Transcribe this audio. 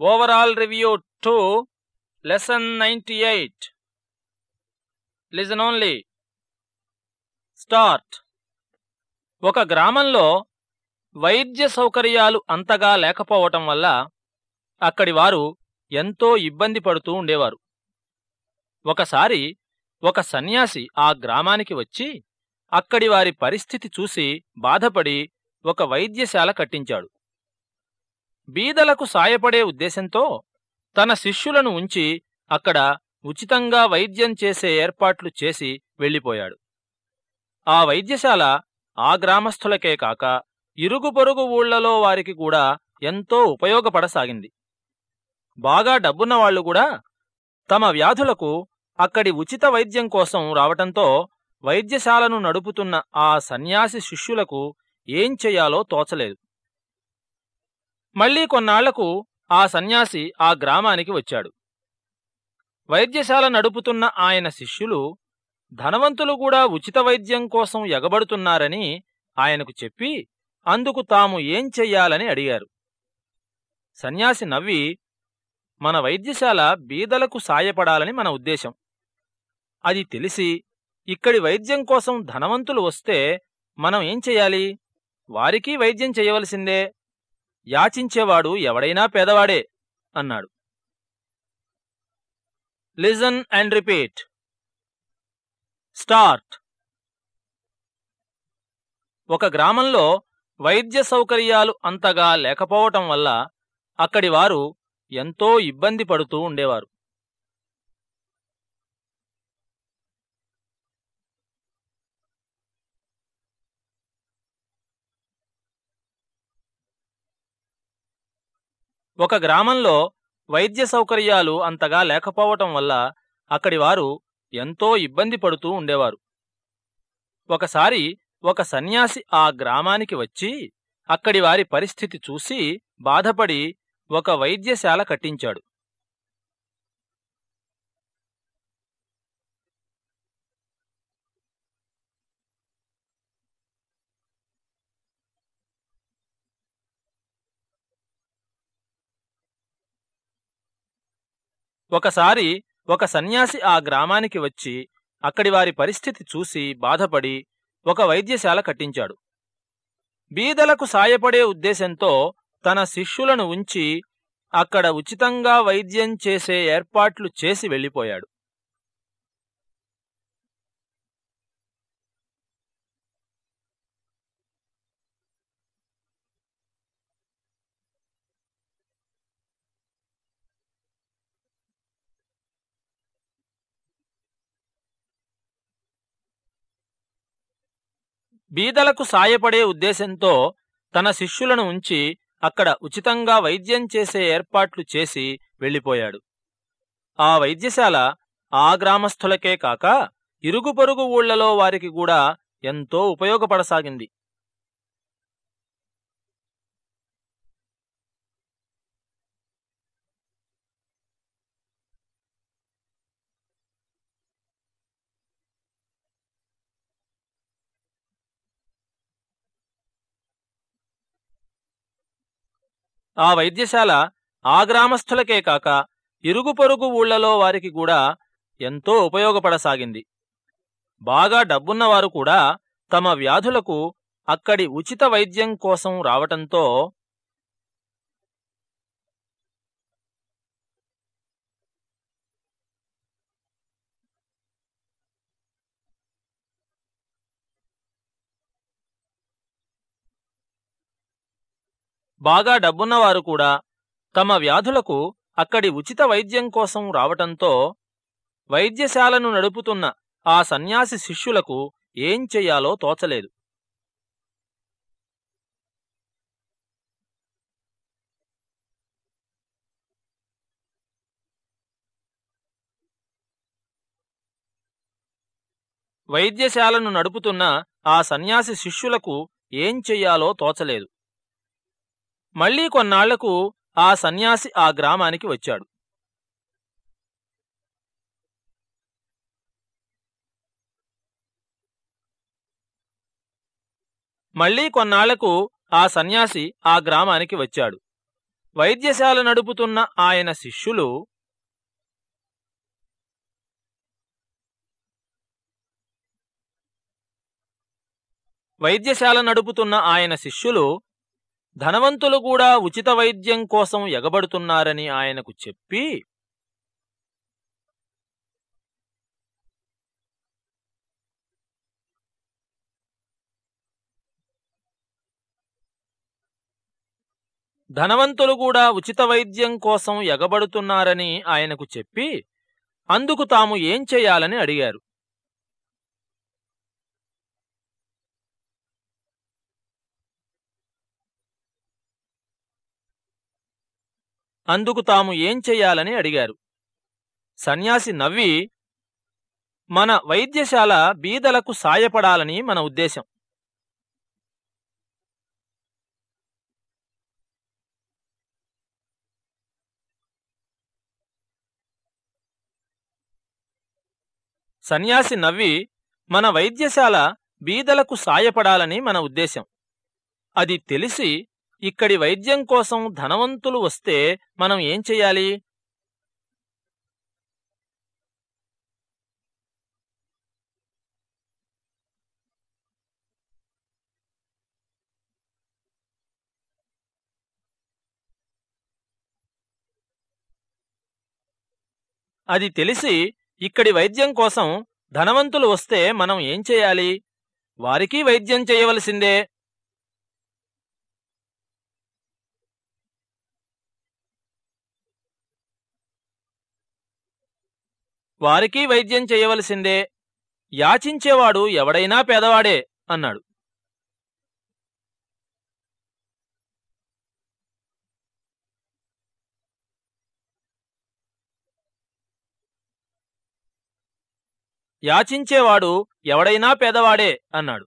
Overall review to lesson ninety eight listen only start ఒక గ్రామంలో వైద్య సౌకర్యాలు అంతగా లేకపోవటం వల్ల అక్కడి వారు ఎంతో ఇబ్బంది పడుతూ ఉండేవారు. ఒకసారి ఒక సన్యాసి ఆ గ్రామానికి వచ్చి అక్కడి వారి పరిస్థితి చూసి బాధపడి ఒక వైద్యశాల కట్టించాడు. బీదలకు సాయపడే ఉద్దేశంతో తన శిష్యులను ఉంచి అక్కడ ఉచితంగా వైద్యం చేసే ఏర్పాట్లు చేసి వెళ్ళిపోయాడు. ఆ వైద్యశాల ఆ గ్రామస్థులకే కాక ఇరుగు పొరుగు ఊళ్ళలో వారికి కూడా ఎంతో ఉపయోగపడసాగింది. బాగా డబ్బున్న వాళ్ళు కూడా తమ వ్యాధులకు అక్కడి ఉచిత వైద్యం కోసం రావటంతో వైద్యశాలను నడుపుతున్న ఆ సన్యాసి శిష్యులకు ఏం చెయ్యాలో తోచలేదు. మళ్ళీ కొన్నాళ్ళకు ఆ సన్యాసి ఆ గ్రామానికి వచ్చాడు. వైద్యశాల నడుపుతున్న ఆయన శిష్యులు ధనవంతులు కూడా ఉచిత వైద్యం కోసం ఎగబడుతున్నారని ఆయనకు చెప్పి అందుకు తాము ఏం చెయ్యాలని అడిగారు. సన్యాసి నవ్వి మన వైద్యశాల బీదలకు సాయపడాలని మన ఉద్దేశం. అది తెలిసి ఇక్కడి వైద్యం కోసం ధనవంతులు వస్తే మనం ఏం చెయ్యాలి? వారికి వైద్యం చేయవలసిందే. యాచించేవాడు ఎవడైనా పేదవాడే అన్నాడు. లిజన్ అండ్ రిపీట్ స్టార్ట్ ఒక గ్రామంలో వైద్య సౌకర్యాలు అంతగా లేకపోవటం వల్ల అక్కడి వారు ఎంతో ఇబ్బంది పడుతూ ఉండేవారు. ఒక గ్రామంలో వైద్య సౌకర్యాలు అంతగా లేకపోవటం వల్ల అక్కడి వారు ఎంతో ఇబ్బంది పడుతూ ఉండేవారు. ఒకసారి ఒక సన్యాసి ఆ గ్రామానికి వచ్చి అక్కడి వారి పరిస్థితి చూసి బాధపడి ఒక వైద్యశాల కట్టించాడు. ఒకసారి ఒక సన్యాసి ఆ గ్రామానికి వచ్చి అక్కడి వారి పరిస్థితి చూసి బాధపడి ఒక వైద్యశాల కట్టించాడు. బీదలకు సాయపడే ఉద్దేశంతో తన శిష్యులను ఉంచి అక్కడ ఉచితంగా వైద్యం చేసే ఏర్పాట్లు చేసి వెళ్ళిపోయాడు. బీదలకు సాయపడే ఉద్దేశంతో తన శిష్యులను ఉంచి అక్కడ ఉచితంగా వైద్యం చేసే ఏర్పాట్లు చేసి వెళ్ళిపోయాడు. ఆ వైద్యశాల ఆ గ్రామస్థులకే కాక ఇరుగు పొరుగు ఊళ్ళలో వారికి కూడా ఎంతో ఉపయోగపడసాగింది. ఆ వైద్యశాల ఆ గ్రామస్థులకే కాక ఇరుగు పొరుగు ఊళ్ళలో వారికి కూడా ఎంతో ఉపయోగపడసాగింది. బాగా డబ్బున్నవారు కూడా తమ వ్యాధులకు అక్కడి ఉచిత వైద్యం కోసం రావటంతో బాగా డబ్బున్నవారు కూడా తమ వ్యాధులకు అక్కడి ఉచిత వైద్యం కోసం రావటంతో వైద్యశాలను నడుపుతున్న ఆ సన్యాసి శిష్యులకు ఏం చెయ్యాలో తోచలేదు. వైద్యశాలను నడుపుతున్న ఆ సన్యాసి శిష్యులకు ఏం చెయ్యాలో తోచలేదు. మళ్ళీ కొన్నాళ్ళకు ఆ సన్యాసి ఆ గ్రామానికి వచ్చాడు. మళ్ళీ కొన్నాళ్ళకు ఆ సన్యాసి ఆ గ్రామానికి వచ్చాడు. వైద్యశాల నడుపుతున్న ఆయన శిష్యులు వైద్యశాల నడుపుతున్న ఆయన శిష్యులు ధనవంతులు కూడా ఉచిత వైద్యం కోసం ఎగబడుతున్నారని ఆయనకు చెప్పి ధనవంతులు కూడా ఉచిత వైద్యం కోసం ఎగబడుతున్నారని ఆయనకు చెప్పి అందుకు తాము ఏం చేయాలని అడిగారు. అందుకు తాము ఏం చెయ్యాలని అడిగారు. సన్యాసి నవ్వి మన వైద్యశాల బీదలకు సాయపడాలని మన ఉద్దేశం. సన్యాసి నవ్వి మన వైద్యశాల బీదలకు సాయపడాలని మన ఉద్దేశం. అది తెలిసి ఇక్కడి వైద్యం కోసం ధనవంతులు వస్తే మనం ఏం చెయ్యాలి అది తెలిసి ఇక్కడి వైద్యం కోసం ధనవంతులు వస్తే మనం ఏం చేయాలి? వారికి వైద్యం చేయవలసిందే. వారికి వైద్యం చేయవలసిందే. యాచించేవాడు ఎవడైనా పేదవాడే అన్నాడు. యాచించేవాడు ఎవడైనా పేదవాడే అన్నాడు.